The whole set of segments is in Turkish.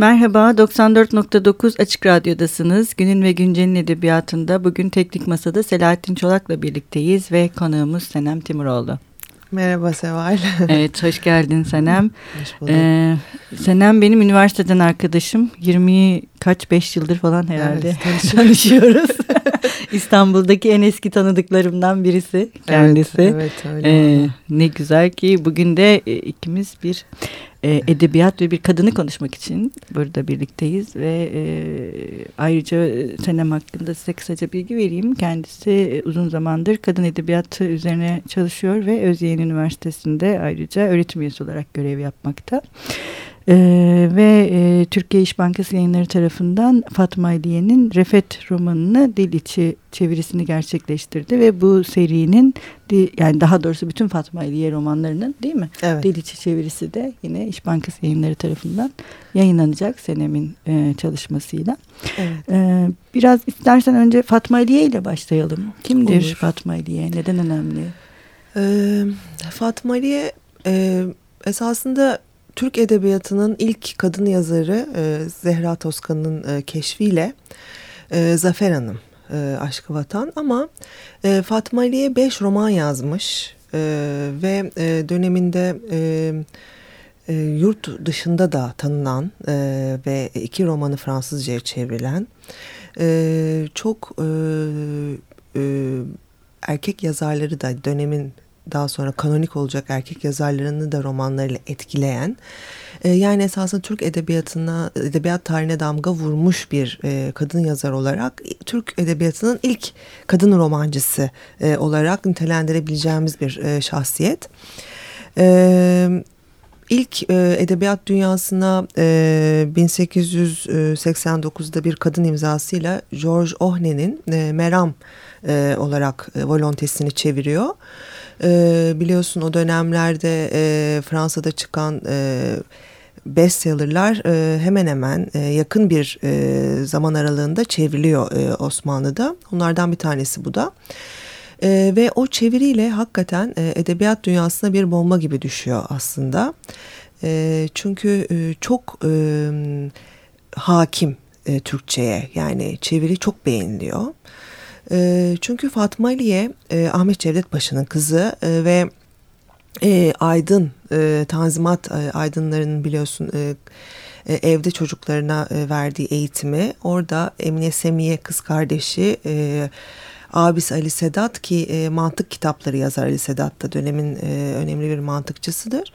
Merhaba, 94.9 Açık Radyo'dasınız. Günün ve Güncel'in edebiyatında bugün Teknik Masa'da Selahattin Çolak'la birlikteyiz ve konuğumuz Senem Timuroğlu. Merhaba Seval. evet, hoş geldin Senem. Hoş bulduk. Ee, Senem benim üniversiteden arkadaşım. 20 kaç, 5 yıldır falan herhalde evet, tanışıyoruz. İstanbul'daki en eski tanıdıklarımdan birisi kendisi. Evet, evet öyle. Ee, ne güzel ki bugün de e, ikimiz bir e, edebiyat ve bir kadını konuşmak için burada birlikteyiz ve e, ayrıca Senem hakkında size kısaca bilgi vereyim. Kendisi e, uzun zamandır kadın edebiyatı üzerine çalışıyor ve Özyeğin Üniversitesi'nde ayrıca öğretim üyesi olarak görev yapmakta. Ee, ve e, Türkiye İş Bankası yayınları tarafından Fatma Aliye'nin Refet romanını dil içi çevirisini gerçekleştirdi ve bu serinin yani daha doğrusu bütün Fatma Aliye romanlarının değil mi? Evet. Dil içi çevirisi de yine İş Bankası yayınları tarafından yayınlanacak Senem'in e, çalışmasıyla. Evet. E, biraz istersen önce Fatma Aliye ile başlayalım. Kimdir Olur. Fatma Aliye? Neden önemli? Ee, Fatma Aliye e, esasında Türk Edebiyatı'nın ilk kadın yazarı e, Zehra Toskan'ın e, keşfiyle e, Zafer Hanım e, Aşkı Vatan. Ama e, Fatma Ali'ye beş roman yazmış e, ve e, döneminde e, e, yurt dışında da tanınan e, ve iki romanı Fransızca'ya çevrilen e, çok e, e, erkek yazarları da dönemin daha sonra kanonik olacak erkek yazarlarını da romanlarıyla etkileyen e, yani esasında Türk edebiyatına edebiyat tarihine damga vurmuş bir e, kadın yazar olarak Türk edebiyatının ilk kadın romancısı e, olarak nitelendirebileceğimiz bir şahsiyet. E, ilk e, edebiyat dünyasına e, 1889'da bir kadın imzasıyla George Ohne'nin e, Meram e, olarak e, volontesini çeviriyor. E, biliyorsun o dönemlerde e, Fransa'da çıkan e, bestsellerlar e, hemen hemen e, yakın bir e, zaman aralığında çevriliyor e, Osmanlı'da. Onlardan bir tanesi bu da. E, ve o çeviriyle hakikaten e, edebiyat dünyasına bir bomba gibi düşüyor aslında. E, çünkü e, çok e, hakim e, Türkçe'ye yani çeviri çok beğeniliyor. E, çünkü Fatma Aliye e, Ahmet Cevdet Paşa'nın kızı e, ve e, aydın e, tanzimat e, aydınlarının biliyorsun e, e, evde çocuklarına e, verdiği eğitimi. Orada Emine Semiye kız kardeşi e, abisi Ali Sedat ki e, mantık kitapları yazar Ali Sedat da dönemin e, önemli bir mantıkçısıdır.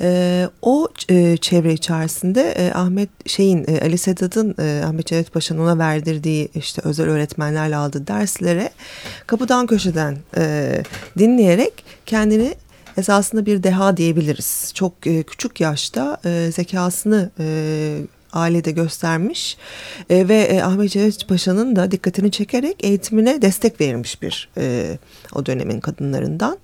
E, o e, çevre içerisinde e, Ahmet şeyin e, Ali Sedat'ın e, Ahmet Cevdet Paşa'nın ona verdirdiği işte özel öğretmenlerle aldığı derslere kapıdan köşeden e, dinleyerek kendini esasında bir deha diyebiliriz. Çok e, küçük yaşta e, zekasını e, ailede göstermiş e, ve e, Ahmet Cevdet Paşa'nın da dikkatini çekerek eğitimine destek verilmiş bir e, o dönemin kadınlarından.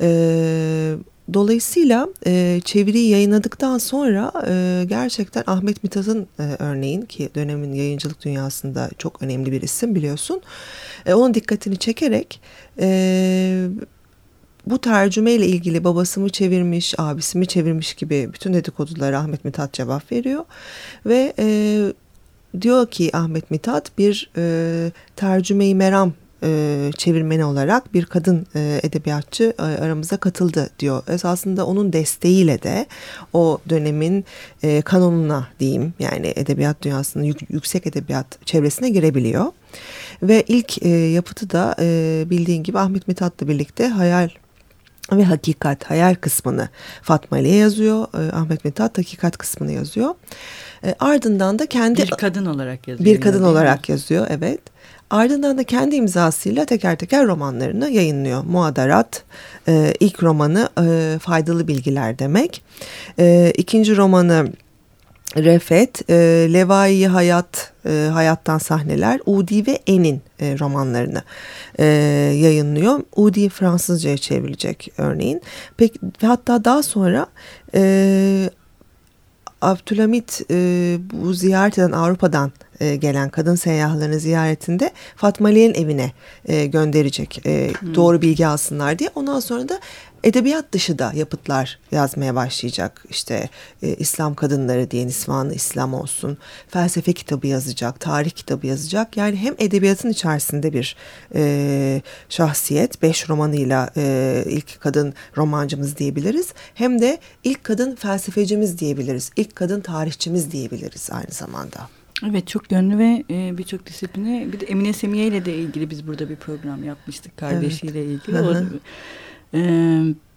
E, dolayısıyla e, çeviriyi yayınladıktan sonra e, gerçekten Ahmet Mithat'ın e, örneğin ki dönemin yayıncılık dünyasında çok önemli bir isim biliyorsun. E, onun dikkatini çekerek e, bu tercüme ile ilgili babası mı çevirmiş, abisi mi çevirmiş gibi bütün dedikodulara Ahmet Mithat cevap veriyor. Ve e, diyor ki Ahmet Mithat bir e, tercümeyi meram e, çevirmeni olarak bir kadın e, edebiyatçı e, aramıza katıldı diyor. Esasında onun desteğiyle de o dönemin e, kanonuna diyeyim yani edebiyat dünyasının yük, yüksek edebiyat çevresine girebiliyor. Ve ilk e, yapıtı da e, bildiğin gibi Ahmet Mithat'la birlikte Hayal ve hakikat, hayal kısmını Fatma ile yazıyor. E, Ahmet Mithat hakikat kısmını yazıyor. E, ardından da kendi... Bir kadın olarak yazıyor. Bir kadın olarak yazıyor, evet. Ardından da kendi imzasıyla teker teker romanlarını yayınlıyor. Muadarat, e, ilk romanı e, Faydalı Bilgiler demek. E, ikinci romanı Refet, e, Levai Hayat, e, Hayattan Sahneler, Udi ve En'in e, romanlarını e, yayınlıyor. Udi Fransızca'ya çevrilecek örneğin. Peki, hatta daha sonra e, Abdülhamit e, bu ziyaret eden Avrupa'dan e, gelen kadın seyyahlarını ziyaretinde Fatma Ali'nin evine e, gönderecek e, hmm. doğru bilgi alsınlar diye. Ondan sonra da edebiyat dışı da yapıtlar yazmaya başlayacak. İşte e, İslam kadınları diye Nisvanı İslam olsun. Felsefe kitabı yazacak, tarih kitabı yazacak. Yani hem edebiyatın içerisinde bir e, şahsiyet, beş romanıyla e, ilk kadın romancımız diyebiliriz. Hem de ilk kadın felsefecimiz diyebiliriz. İlk kadın tarihçimiz diyebiliriz aynı zamanda. Evet çok yönlü ve e, birçok disipline bir de Emine Semiye ile de ilgili biz burada bir program yapmıştık kardeşiyle evet. ilgili. O, e,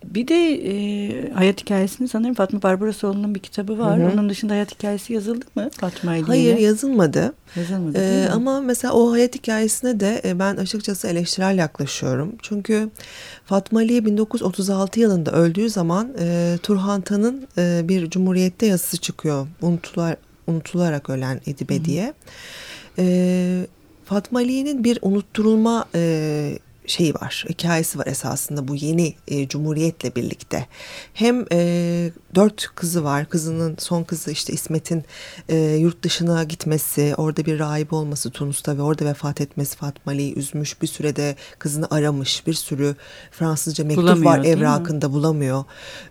bir de e, hayat hikayesini sanırım Fatma Barbarosoğlu'nun bir kitabı var. Hı hı. Onun dışında hayat hikayesi yazıldı mı Fatma ile? Hayır yazılmadı. Yazılmadı ee, Ama mesela o hayat hikayesine de e, ben açıkçası eleştirel yaklaşıyorum. Çünkü Fatma Ali 1936 yılında öldüğü zaman e, Turhan Tan'ın e, bir Cumhuriyet'te yazısı çıkıyor. Unutular, unutularak ölen Edibe hı diye. E, Fatma Ali'nin bir unutturulma e, şeyi var, hikayesi var esasında bu yeni e, cumhuriyetle birlikte. Hem e, dört kızı var, kızının son kızı işte İsmet'in e, yurt dışına gitmesi, orada bir rahip olması Tunus'ta ve orada vefat etmesi Fatma Ali'yi üzmüş. Bir sürede kızını aramış, bir sürü Fransızca mektup bulamıyor, var evrakında bulamıyor.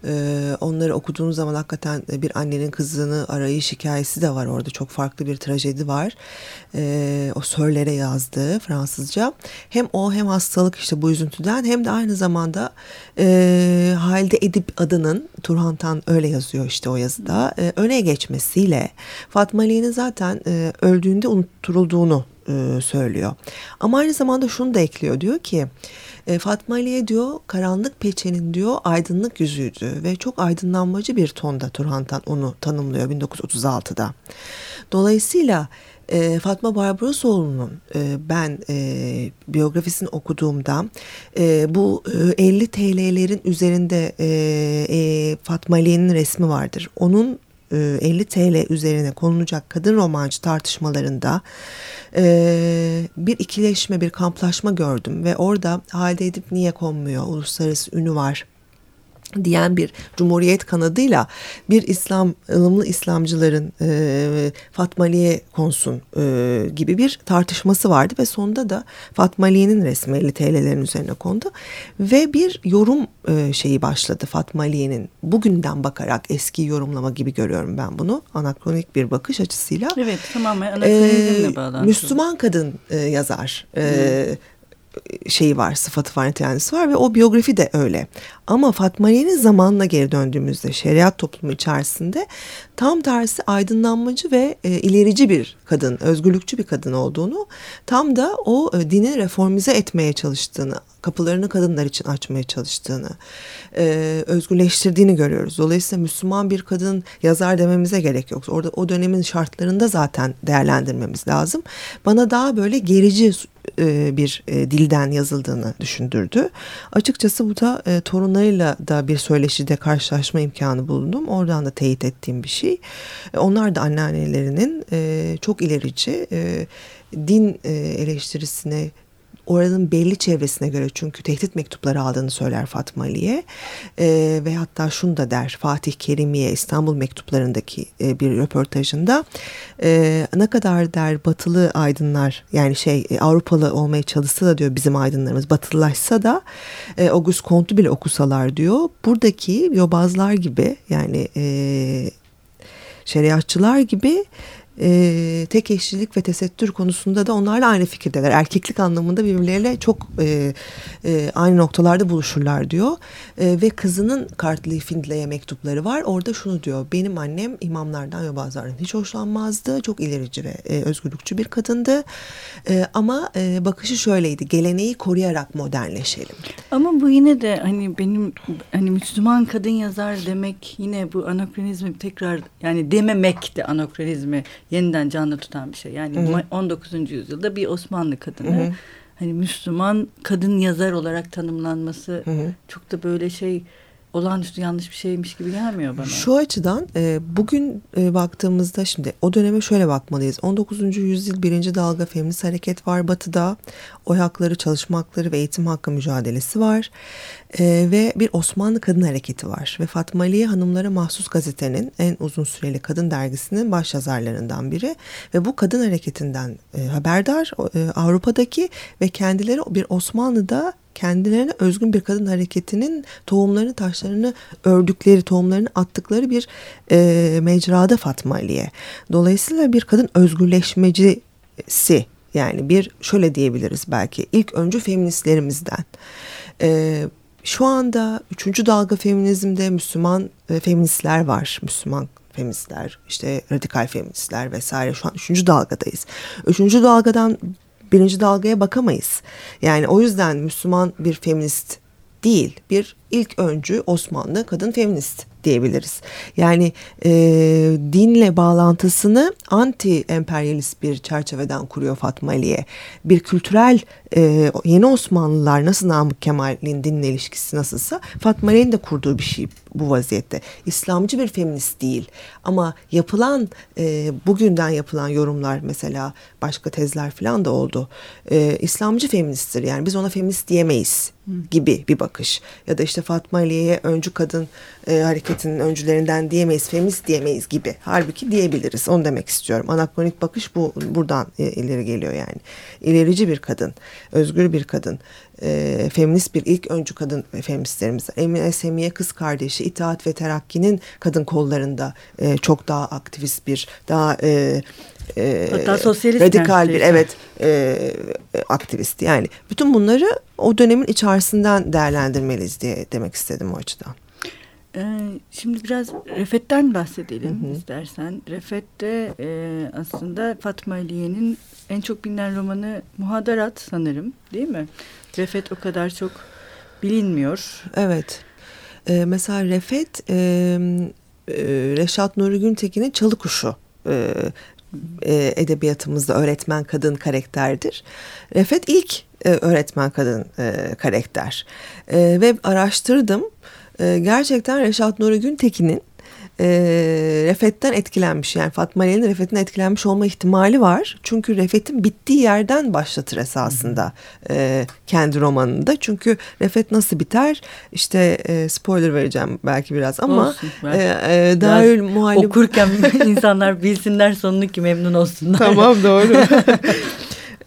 E, onları okuduğunuz zaman hakikaten bir annenin kızını arayış hikayesi de var orada. Çok farklı bir trajedi var. E, o sörlere yazdığı Fransızca. Hem o hem hastalığı hastalık işte bu üzüntüden hem de aynı zamanda e, Halide Edip adının Turhan Tan öyle yazıyor işte o yazıda e, öne geçmesiyle Fatma Ali'nin zaten e, öldüğünde unutturulduğunu e, söylüyor. Ama aynı zamanda şunu da ekliyor diyor ki e, Fatma Ali'ye diyor karanlık peçenin diyor aydınlık yüzüydü ve çok aydınlanmacı bir tonda Turhan Tan onu tanımlıyor 1936'da. Dolayısıyla e, Fatma Barbarosoğlu'nun e, ben e, biyografisini okuduğumda e, bu e, 50 TL'lerin üzerinde e, e, Fatma Ali'nin resmi vardır. Onun 50 e, TL üzerine konulacak kadın romancı tartışmalarında e, bir ikileşme, bir kamplaşma gördüm ve orada halde edip niye konmuyor, uluslararası ünü var diyen bir cumhuriyet kanadıyla bir İslam ılımlı İslamcıların e, Fatma Ali'ye konsun e, gibi bir tartışması vardı ve sonunda da Fatma Ali'nin resmi 50 TL'lerin üzerine kondu ve bir yorum e, şeyi başladı Fatma Ali'nin bugünden bakarak eski yorumlama gibi görüyorum ben bunu anakronik bir bakış açısıyla. Evet tamamen anakronizmle e, bağlantılı. Müslüman kadın e, yazar. E, şeyi var, sıfatı var, nitelenmesi var ve o biyografi de öyle. Ama Fatma Ali'nin zamanına geri döndüğümüzde şeriat toplumu içerisinde tam tersi aydınlanmacı ve e, ilerici bir kadın, özgürlükçü bir kadın olduğunu, tam da o e, dini reformize etmeye çalıştığını, kapılarını kadınlar için açmaya çalıştığını, e, özgürleştirdiğini görüyoruz. Dolayısıyla Müslüman bir kadın yazar dememize gerek yok. Orada o dönemin şartlarında zaten değerlendirmemiz lazım. Bana daha böyle gerici e, bir e, dilden yazıldığını düşündürdü. Açıkçası bu da e, torunlarıyla da bir söyleşide karşılaşma imkanı bulundum. Oradan da teyit ettiğim bir şey. Onlar da anneannelerinin çok ilerici din eleştirisine oranın belli çevresine göre çünkü tehdit mektupları aldığını söyler Fatma Ali'ye. E, ve hatta şunu da der Fatih Kerimiye İstanbul mektuplarındaki e, bir röportajında. E, ne kadar der batılı aydınlar yani şey e, Avrupalı olmaya çalışsa da diyor bizim aydınlarımız batılılaşsa da e, Auguste Comte'u bile okusalar diyor. Buradaki yobazlar gibi yani e, şeriatçılar gibi e, tek eşlilik ve tesettür konusunda da onlarla aynı fikirdeler. Erkeklik anlamında birbirleriyle çok e, e, aynı noktalarda buluşurlar diyor. E, ve kızının Kartli Findley'e mektupları var. Orada şunu diyor. Benim annem imamlardan ve bazılarından hiç hoşlanmazdı. Çok ilerici ve e, özgürlükçü bir kadındı. E, ama e, bakışı şöyleydi. Geleneği koruyarak modernleşelim. Ama bu yine de hani benim hani Müslüman kadın yazar demek yine bu anakronizmi tekrar yani dememek de anakronizmi yeniden canlı tutan bir şey. Yani hı hı. 19. yüzyılda bir Osmanlı kadını hı hı. Hani Müslüman kadın yazar olarak tanımlanması hı hı. çok da böyle şey olağanüstü yanlış bir şeymiş gibi gelmiyor bana. Şu açıdan e, bugün e, baktığımızda şimdi o döneme şöyle bakmalıyız. 19. yüzyıl birinci dalga feminist hareket var batıda. Oy hakları, çalışma hakları ve eğitim hakkı mücadelesi var. E, ve bir Osmanlı kadın hareketi var. Ve Fatma Aliye Hanımlara Mahsus Gazete'nin en uzun süreli kadın dergisinin baş yazarlarından biri. Ve bu kadın hareketinden e, haberdar e, Avrupa'daki ve kendileri bir Osmanlı'da kendilerine özgün bir kadın hareketinin tohumlarını taşlarını ördükleri tohumlarını attıkları bir e, mecrada Fatma Ali'ye. Dolayısıyla bir kadın özgürleşmecisi yani bir şöyle diyebiliriz belki ilk öncü feministlerimizden. E, şu anda üçüncü dalga feminizmde Müslüman e, feministler var. Müslüman feministler, işte radikal feministler vesaire şu an üçüncü dalgadayız. Üçüncü dalgadan birinci dalgaya bakamayız. Yani o yüzden Müslüman bir feminist değil, bir ilk öncü Osmanlı kadın feminist diyebiliriz. Yani e, dinle bağlantısını anti emperyalist bir çerçeveden kuruyor Fatma Ali'ye. Bir kültürel e, yeni Osmanlılar nasıl Namık Kemal'in dinle ilişkisi nasılsa Fatma Ali'nin de kurduğu bir şey bu vaziyette. İslamcı bir feminist değil ama yapılan e, bugünden yapılan yorumlar mesela başka tezler falan da oldu. E, İslamcı feministtir yani biz ona feminist diyemeyiz gibi bir bakış. Ya da işte Fatma Ali'ye öncü kadın e, hareketinin öncülerinden diyemeyiz, feminist diyemeyiz gibi. Halbuki diyebiliriz. Onu demek istiyorum. Anakronik bakış bu buradan e, ileri geliyor yani. İlerici bir kadın, özgür bir kadın, e, feminist bir ilk öncü kadın feministlerimiz. Emine Semiye kız kardeşi İtaat ve Terakki'nin kadın kollarında e, çok daha aktivist bir, daha e, e, Hatta sosyalist radikal bir evet e, aktivist yani bütün bunları o dönemin içerisinden değerlendirmeliyiz diye demek istedim o açıdan. Ee, şimdi biraz Refet'ten bahsedelim hı hı. istersen. Refet'te e, aslında Fatma Aliye'nin en çok bilinen romanı Muhadarat sanırım değil mi? Refet o kadar çok bilinmiyor. Evet. Ee, mesela Refet e, e, Reşat Nuri Güntekin'in Çalı Kuşu e, e, edebiyatımızda öğretmen kadın karakterdir. Refet ilk e, öğretmen kadın e, karakter. E, ve araştırdım. E, gerçekten Reşat Nuri Güntekin'in e, Refet'ten etkilenmiş. Yani Fatma Ali'nin Refet'in etkilenmiş olma ihtimali var. Çünkü Refet'in bittiği yerden başlatır esasında e, kendi romanında. Çünkü Refet nasıl biter? İşte e, spoiler vereceğim belki biraz ama Olsun, e, e, Darül Muhallim... Okurken insanlar bilsinler sonunu ki memnun olsunlar. Tamam doğru.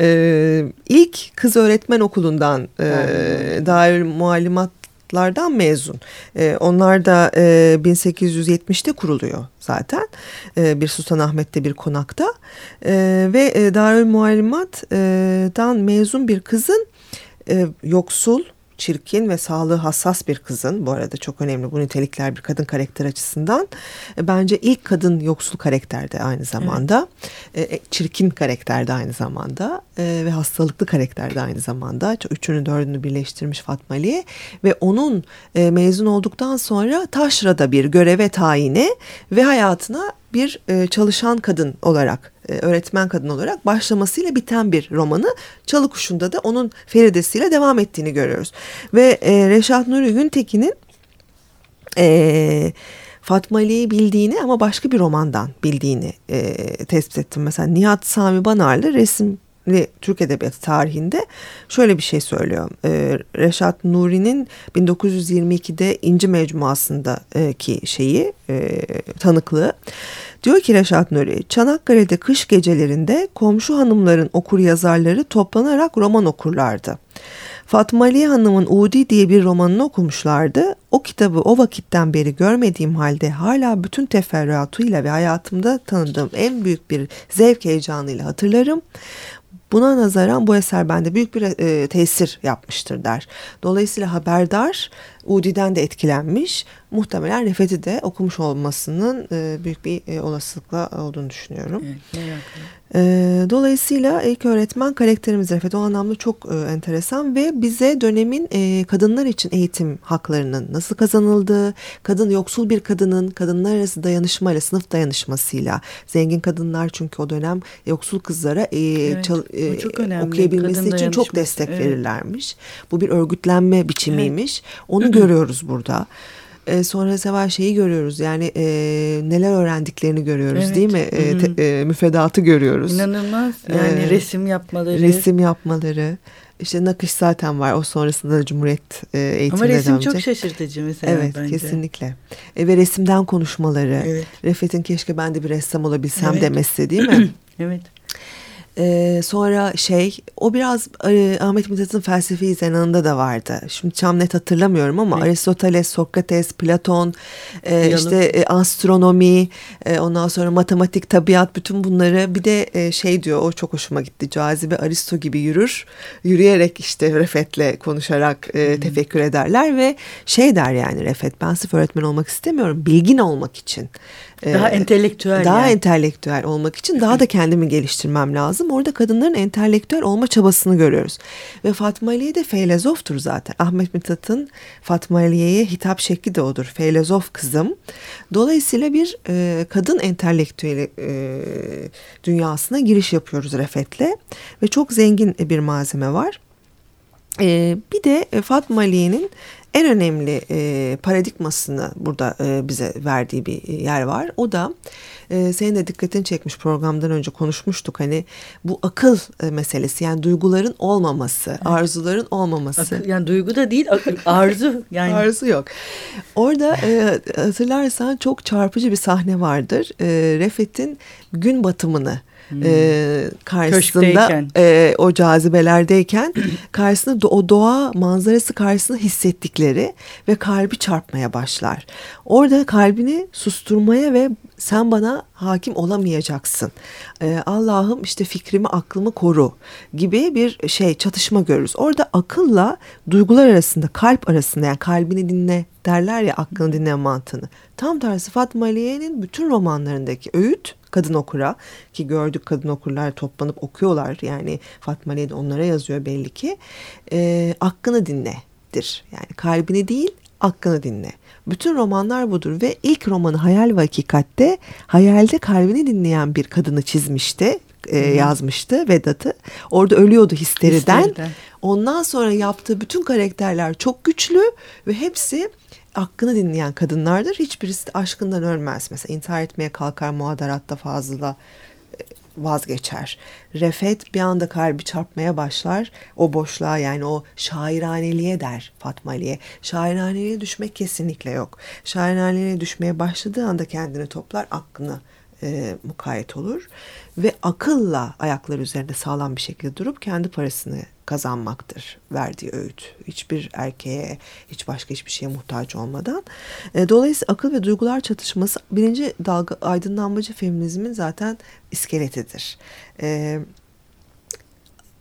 Ee, ilk kız öğretmen okulundan e, Darül Muallimat Harvard'lardan mezun. E, onlar da e, 1870'te kuruluyor zaten. E, bir Sultanahmet'te bir konakta. E, ve e, Darül Muallimat'dan mezun bir kızın e, yoksul çirkin ve sağlığı hassas bir kızın bu arada çok önemli bu nitelikler bir kadın karakter açısından e, bence ilk kadın yoksul karakterde aynı zamanda evet. e, çirkin karakterde aynı zamanda e, ve hastalıklı karakterde aynı zamanda üçünü dördünü birleştirmiş Fatma Ali ve onun e, mezun olduktan sonra Taşra'da bir göreve tayini ve hayatına bir e, çalışan kadın olarak, e, öğretmen kadın olarak başlamasıyla biten bir romanı. Çalı Kuşu'nda da onun Feridesi'yle devam ettiğini görüyoruz. Ve e, Reşat Nuri Güntekin'in e, Fatma Ali'yi bildiğini ama başka bir romandan bildiğini e, tespit ettim. Mesela Nihat Sami Banarlı resim ve Türk Edebiyatı tarihinde şöyle bir şey söylüyor. Ee, Reşat Nuri'nin 1922'de İnci Mecmuası'ndaki şeyi e, tanıklığı. Diyor ki Reşat Nuri, Çanakkale'de kış gecelerinde komşu hanımların okur yazarları toplanarak roman okurlardı. Fatma Ali Hanım'ın Udi diye bir romanını okumuşlardı. O kitabı o vakitten beri görmediğim halde hala bütün teferruatıyla ve hayatımda tanıdığım en büyük bir zevk heyecanıyla hatırlarım. Buna nazaran bu eser bende büyük bir e, tesir yapmıştır der. Dolayısıyla haberdar Udi'den de etkilenmiş. Muhtemelen Refet'i de okumuş olmasının e, büyük bir e, olasılıkla olduğunu düşünüyorum. Evet, e, dolayısıyla ilk öğretmen karakterimiz Refet o anlamda çok e, enteresan ve bize dönemin e, kadınlar için eğitim haklarının nasıl kazanıldığı, kadın yoksul bir kadının kadınlar arası dayanışmayla, sınıf dayanışmasıyla, zengin kadınlar çünkü o dönem yoksul kızlara e, evet, çal, e, okuyabilmesi için çok destek evet. verirlermiş. Bu bir örgütlenme biçimiymiş. Evet. Onu görüyoruz burada. E, sonra Seval şeyi görüyoruz yani e, neler öğrendiklerini görüyoruz evet. değil mi? E, te, e, müfredatı görüyoruz. İnanılmaz yani e, resim yapmaları. Resim yapmaları. İşte nakış zaten var. O sonrasında da Cumhuriyet e, eğitimine Ama resim çok şaşırtıcı mesela evet, bence. kesinlikle. E, ve resimden konuşmaları. Evet. Refet'in keşke ben de bir ressam olabilsem evet. demesi değil mi? evet. Ee, sonra şey o biraz e, Ahmet Mithat'ın felsefi zenanında da vardı. Şimdi tam net hatırlamıyorum ama evet. Aristoteles, Sokrates, Platon, e, işte e, astronomi, e, ondan sonra matematik, tabiat bütün bunları bir de e, şey diyor o çok hoşuma gitti. Cazibe Aristo gibi yürür. Yürüyerek işte Refet'le konuşarak e, tefekkür ederler ve şey der yani Refet ben sırf öğretmen olmak istemiyorum. Bilgin olmak için. Daha ee, entelektüel. Daha yani. entelektüel olmak için daha da kendimi geliştirmem lazım. Orada kadınların entelektüel olma çabasını görüyoruz. Ve Fatma Aliye de feylezoftur zaten. Ahmet Mithat'ın Fatma Aliye'ye hitap şekli de odur. Feylezof kızım. Dolayısıyla bir e, kadın entelektüeli e, dünyasına giriş yapıyoruz Refet'le. Ve çok zengin bir malzeme var. Ee, bir de Fatma Aliye'nin en önemli e, paradigmasını burada e, bize verdiği bir yer var. O da e, senin de dikkatini çekmiş programdan önce konuşmuştuk. Hani bu akıl e, meselesi yani duyguların olmaması, evet. arzuların olmaması. Akıl, yani duygu da değil arzu. Yani. arzu yok. Orada e, hatırlarsan çok çarpıcı bir sahne vardır. E, Refet'in gün batımını Hmm. E, karşısında e, o cazibelerdeyken karşısında o doğa manzarası karşısında hissettikleri ve kalbi çarpmaya başlar. Orada kalbini susturmaya ve sen bana hakim olamayacaksın. E, Allah'ım işte fikrimi aklımı koru gibi bir şey çatışma görürüz. Orada akılla duygular arasında kalp arasında yani kalbini dinle derler ya aklını dinle mantığını. Tam tersi Fatma Aliye'nin bütün romanlarındaki öğüt kadın okura ki gördük kadın okurlar toplanıp okuyorlar yani Fatma de onlara yazıyor belli ki e, hakkını dinledir yani kalbini değil hakkını dinle. Bütün romanlar budur ve ilk romanı Hayal ve Hakikat'te hayalde kalbini dinleyen bir kadını çizmişti e, yazmıştı Vedat'ı. Orada ölüyordu histeriden. histeriden. Ondan sonra yaptığı bütün karakterler çok güçlü ve hepsi hakkını dinleyen kadınlardır. Hiçbirisi aşkından ölmez. Mesela intihar etmeye kalkar muadaratta fazla e, vazgeçer. Refet bir anda kalbi çarpmaya başlar. O boşluğa yani o şairaneliğe der Fatma Ali'ye. Şairaneliğe düşmek kesinlikle yok. Şairaneliğe düşmeye başladığı anda kendini toplar, aklını e, mukayyet olur. Ve akılla ayaklar üzerinde sağlam bir şekilde durup kendi parasını kazanmaktır verdiği öğüt. Hiçbir erkeğe, hiç başka hiçbir şeye muhtaç olmadan. E, dolayısıyla akıl ve duygular çatışması birinci dalga aydınlanmacı feminizmin zaten iskeletidir. E,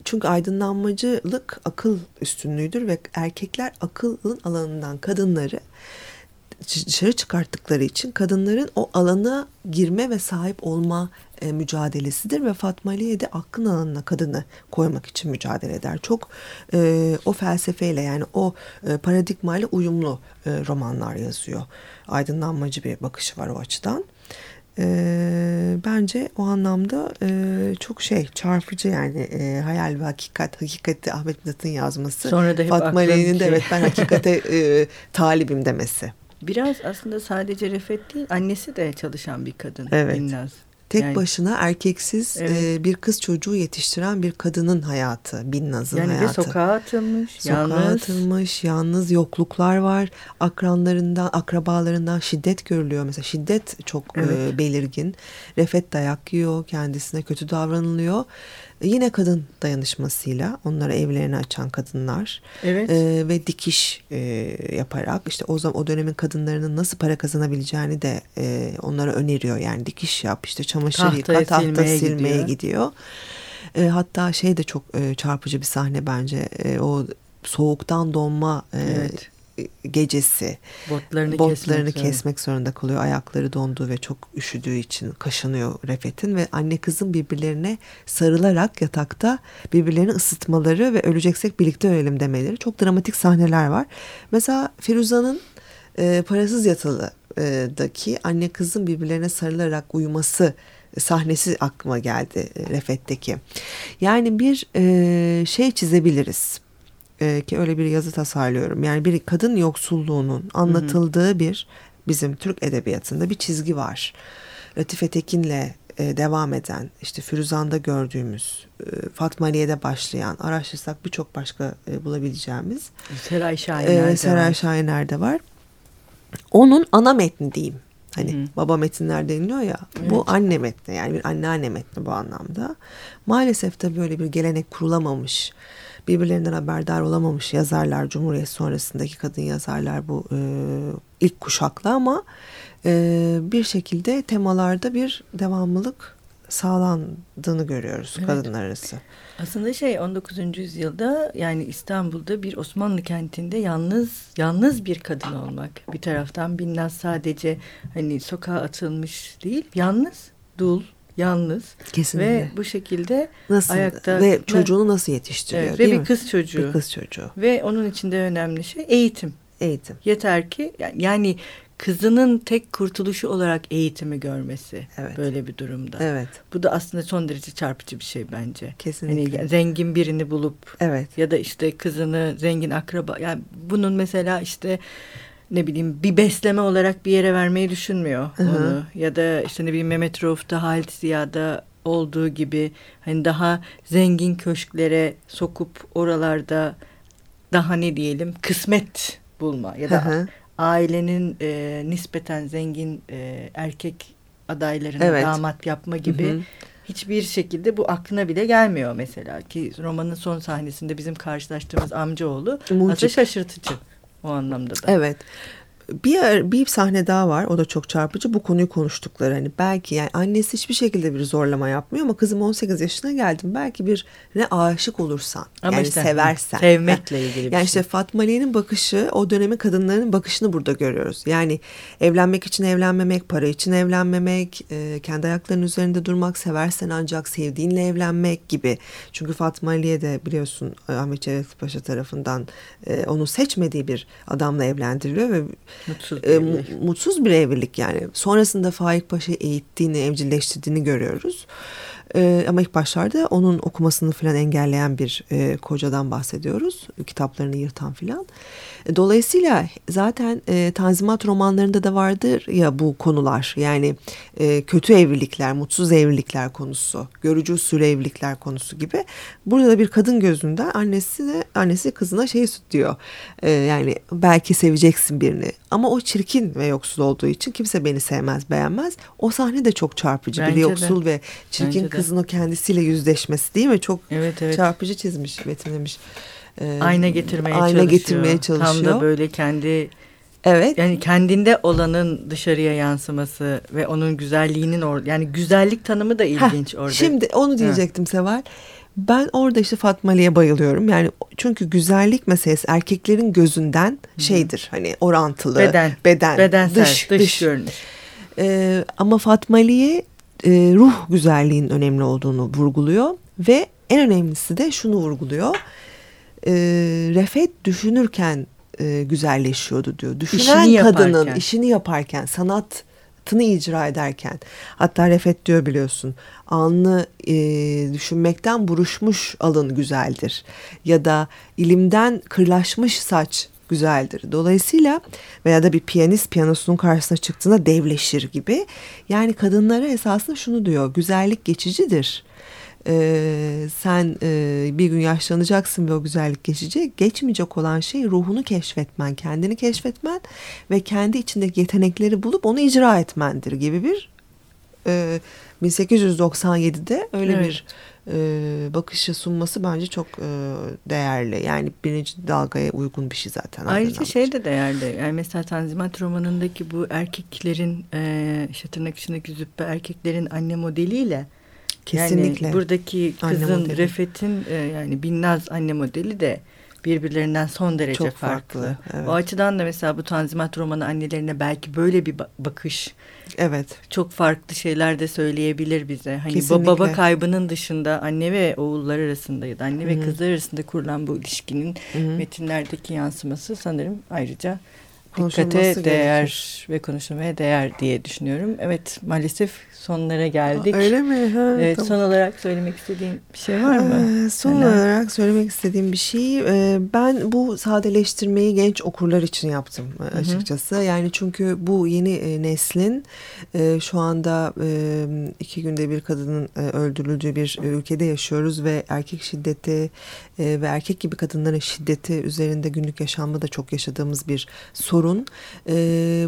çünkü aydınlanmacılık akıl üstünlüğüdür ve erkekler akılın alanından kadınları dışarı çıkarttıkları için kadınların o alana girme ve sahip olma e, mücadelesidir ve Fatma Aliye de aklın alanına kadını koymak için mücadele eder. Çok e, o felsefeyle yani o e, paradigmayla uyumlu e, romanlar yazıyor. Aydınlanmacı bir bakışı var o açıdan. E, bence o anlamda e, çok şey çarpıcı yani e, hayal ve hakikat hakikati Ahmet Mithat'ın yazması. Sonra da hep Fatma Aliye'nin de evet ben hakikate e, talibim demesi. Biraz aslında sadece Refet değil annesi de çalışan bir kadın. Evet. Binnaz. Tek yani, başına erkeksiz evet. e, bir kız çocuğu yetiştiren bir kadının hayatı, Binnaz'ın yani hayatı. Yani sokağa atılmış, sokağa yalnız. atılmış, yalnız yokluklar var. Akranlarından, akrabalarından şiddet görülüyor. Mesela şiddet çok evet. e, belirgin. Refet dayak yiyor, kendisine kötü davranılıyor. Yine kadın dayanışmasıyla onlara evlerini açan kadınlar evet. e, ve dikiş e, yaparak işte o zaman o dönemin kadınlarının nasıl para kazanabileceğini de e, onlara öneriyor. Yani dikiş yap işte çamaşır tahta yıka tahta silmeye, silmeye gidiyor. gidiyor. E, hatta şey de çok e, çarpıcı bir sahne bence e, o soğuktan donma e, evet gecesi botlarını, botlarını kesmek, kesmek zorunda kalıyor. Ayakları dondu ve çok üşüdüğü için kaşınıyor Refet'in ve anne kızın birbirlerine sarılarak yatakta birbirlerini ısıtmaları ve öleceksek birlikte ölelim demeleri. Çok dramatik sahneler var. Mesela Firuza'nın e, parasız yatılıdaki anne kızın birbirlerine sarılarak uyuması sahnesi aklıma geldi e, Refet'teki. Yani bir e, şey çizebiliriz e, ki öyle bir yazı tasarlıyorum. Yani bir kadın yoksulluğunun anlatıldığı hı hı. bir bizim Türk edebiyatında bir çizgi var. Latife Tekin'le e, devam eden işte Firuzan'da gördüğümüz e, Fatma Aliye'de başlayan araştırsak birçok başka e, bulabileceğimiz Seray Şahiner'de e, Seray Şahiner'de var. Onun ana metni diyeyim. Hani Hı. baba metinler deniliyor ya. Evet. Bu anne metni yani bir anneanne metni bu anlamda. Maalesef de böyle bir gelenek kurulamamış. Birbirlerinden haberdar olamamış yazarlar Cumhuriyet sonrasındaki kadın yazarlar bu e, ilk kuşakla ama e, bir şekilde temalarda bir devamlılık sağlandığını görüyoruz evet. kadınlar arası. Aslında şey 19. yüzyılda yani İstanbul'da bir Osmanlı kentinde yalnız yalnız bir kadın olmak. Bir taraftan Binnaz sadece hani sokağa atılmış değil, yalnız, dul, yalnız Kesinlikle. ve bu şekilde nasıl, ayakta ve çocuğunu nasıl yetiştiriyor evet, ve bir mi? kız çocuğu. Bir kız çocuğu. Ve onun içinde önemli şey eğitim. Eğitim. Yeter ki yani kızının tek kurtuluşu olarak eğitimi görmesi evet. böyle bir durumda. Evet. Bu da aslında son derece çarpıcı bir şey bence. Kesinlikle. Hani zengin birini bulup evet. ya da işte kızını zengin akraba yani bunun mesela işte ne bileyim bir besleme olarak bir yere vermeyi düşünmüyor Hı -hı. onu ya da işte ne bileyim Mehmet Rauf'ta Halit Ziya'da olduğu gibi hani daha zengin köşklere sokup oralarda daha ne diyelim kısmet bulma ya da Hı -hı ailenin e, nispeten zengin e, erkek adaylarına evet. damat yapma gibi hı hı. hiçbir şekilde bu aklına bile gelmiyor mesela ki romanın son sahnesinde bizim karşılaştığımız amcaoğlu aslında şaşırtıcı o anlamda da. Evet bir bir sahne daha var. O da çok çarpıcı. Bu konuyu konuştukları. Hani belki yani annesi hiçbir şekilde bir zorlama yapmıyor ama kızım 18 yaşına geldim. Belki bir ne aşık olursan. Ama yani işte, seversen. Sevmekle ilgili bir Yani şey. işte Fatma Ali'nin bakışı o dönemin kadınlarının bakışını burada görüyoruz. Yani evlenmek için evlenmemek, para için evlenmemek, e, kendi ayaklarının üzerinde durmak, seversen ancak sevdiğinle evlenmek gibi. Çünkü Fatma Ali'ye de biliyorsun Ahmet Cevdet Paşa tarafından e, onu seçmediği bir adamla evlendiriliyor ve Mutsuz bir, e, mutsuz bir evlilik yani. Sonrasında Faik Paşa'yı eğittiğini, evcilleştirdiğini görüyoruz. E, ama ilk başlarda onun okumasını falan engelleyen bir e, kocadan bahsediyoruz. Kitaplarını yırtan filan. Dolayısıyla zaten e, Tanzimat romanlarında da vardır ya bu konular. Yani e, kötü evlilikler, mutsuz evlilikler konusu, görücü usulü evlilikler konusu gibi. Burada da bir kadın gözünden annesi de annesi kızına şey diyor. E, yani belki seveceksin birini ama o çirkin ve yoksul olduğu için kimse beni sevmez, beğenmez. O sahne de çok çarpıcı. Bence bir yoksul de. ve çirkin Bence kızın de. o kendisiyle yüzleşmesi değil mi? Çok evet, evet. çarpıcı çizmiş, betimlemiş. Ee, ayna getirmeye ayna çalışıyor. getirmeye çalışıyor. Tam da böyle kendi Evet. Yani kendinde olanın dışarıya yansıması ve onun güzelliğinin or yani güzellik tanımı da ilginç Heh, orada. Şimdi onu diyecektim ha. Seval. Ben orada işte Fatma Ali'ye bayılıyorum. Yani çünkü güzellik meselesi erkeklerin gözünden şeydir. Hani orantılı, beden, beden bedensel, dış, dış, dış görünüş. Ee, ama Fatma Ali'ye e, ruh güzelliğin önemli olduğunu vurguluyor ve en önemlisi de şunu vurguluyor. E, Refet düşünürken e, güzelleşiyordu diyor. Düşünen işini kadının yaparken. işini yaparken sanat tını icra ederken hatta Refet diyor biliyorsun alnı e, düşünmekten buruşmuş alın güzeldir ya da ilimden kırlaşmış saç güzeldir. Dolayısıyla veya da bir piyanist piyanosunun karşısına çıktığında devleşir gibi. Yani kadınlara esasında şunu diyor. Güzellik geçicidir e, sen e, bir gün yaşlanacaksın ve o güzellik geçecek. Geçmeyecek olan şey ruhunu keşfetmen, kendini keşfetmen ve kendi içindeki yetenekleri bulup onu icra etmendir gibi bir e, 1897'de öyle evet. bir e, bakışı sunması bence çok e, değerli. Yani birinci dalgaya uygun bir şey zaten. Ayrıca şey de değerli. Yani mesela Tanzimat romanındaki bu erkeklerin e, işte tırnak içindeki züppe erkeklerin anne modeliyle Kesinlikle. Yani buradaki kızın Refet'in e, yani Binnaz anne modeli de birbirlerinden son derece Çok farklı. farklı evet. O açıdan da mesela bu Tanzimat romanı annelerine belki böyle bir bakış Evet. Çok farklı şeyler de söyleyebilir bize. Hani Kesinlikle. baba kaybının dışında anne ve oğullar arasında ya da anne Hı -hı. ve kızlar arasında kurulan bu ilişkinin Hı -hı. metinlerdeki yansıması sanırım ayrıca dikkate değer gerekir. ve konuşulmaya değer diye düşünüyorum. Evet maalesef sonlara geldik. Öyle mi? Ha, evet, tamam. Son olarak söylemek istediğin bir şey var mı? Ee, son Neler? olarak söylemek istediğim bir şey. E, ben bu sadeleştirmeyi genç okurlar için yaptım Hı -hı. açıkçası. Yani çünkü bu yeni e, neslin e, şu anda iki günde bir kadının öldürüldüğü bir ülkede yaşıyoruz ve erkek şiddeti ve erkek gibi kadınların şiddeti üzerinde günlük yaşamda da çok yaşadığımız bir sorun zorun e,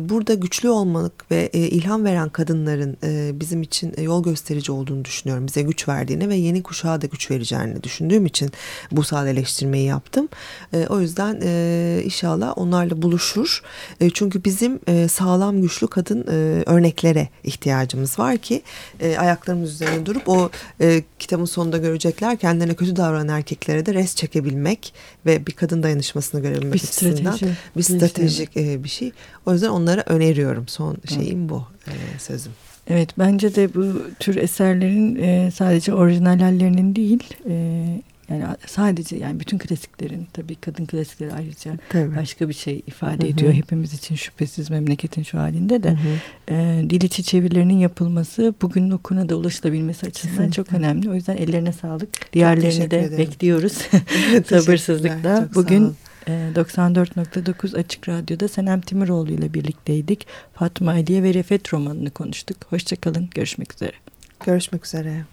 burada güçlü olmak ve e, ilham veren kadınların e, bizim için yol gösterici olduğunu düşünüyorum. Bize güç verdiğini ve yeni kuşağa da güç vereceğini düşündüğüm için bu sadeleştirmeyi yaptım. E, o yüzden e, inşallah onlarla buluşur. E, çünkü bizim e, sağlam güçlü kadın e, örneklere ihtiyacımız var ki e, ayaklarımız üzerine durup o e, kitabın sonunda görecekler kendilerine kötü davranan erkeklere de res çekebilmek ve bir kadın dayanışmasını görebilmek bir açısından strateji, bir stratejik e, bir şey. O yüzden onlara öneriyorum. Son şeyim bu e, sözüm. Evet bence de bu tür eserlerin e, sadece orijinal hallerinin değil e, yani sadece yani bütün klasiklerin tabii kadın klasikleri ayrıca tabii. başka bir şey ifade Hı-hı. ediyor hepimiz için şüphesiz memleketin şu halinde de e, dil içi çevirilerinin yapılması bugünün okuna da ulaşılabilmesi açısından evet. çok önemli. O yüzden ellerine sağlık. Diğerlerini de ederim. bekliyoruz sabırsızlıkla. Bugün 94.9 Açık Radyo'da Senem Timiroğlu ile birlikteydik. Fatma Aliye ve Refet romanını konuştuk. Hoşçakalın. Görüşmek üzere. Görüşmek üzere.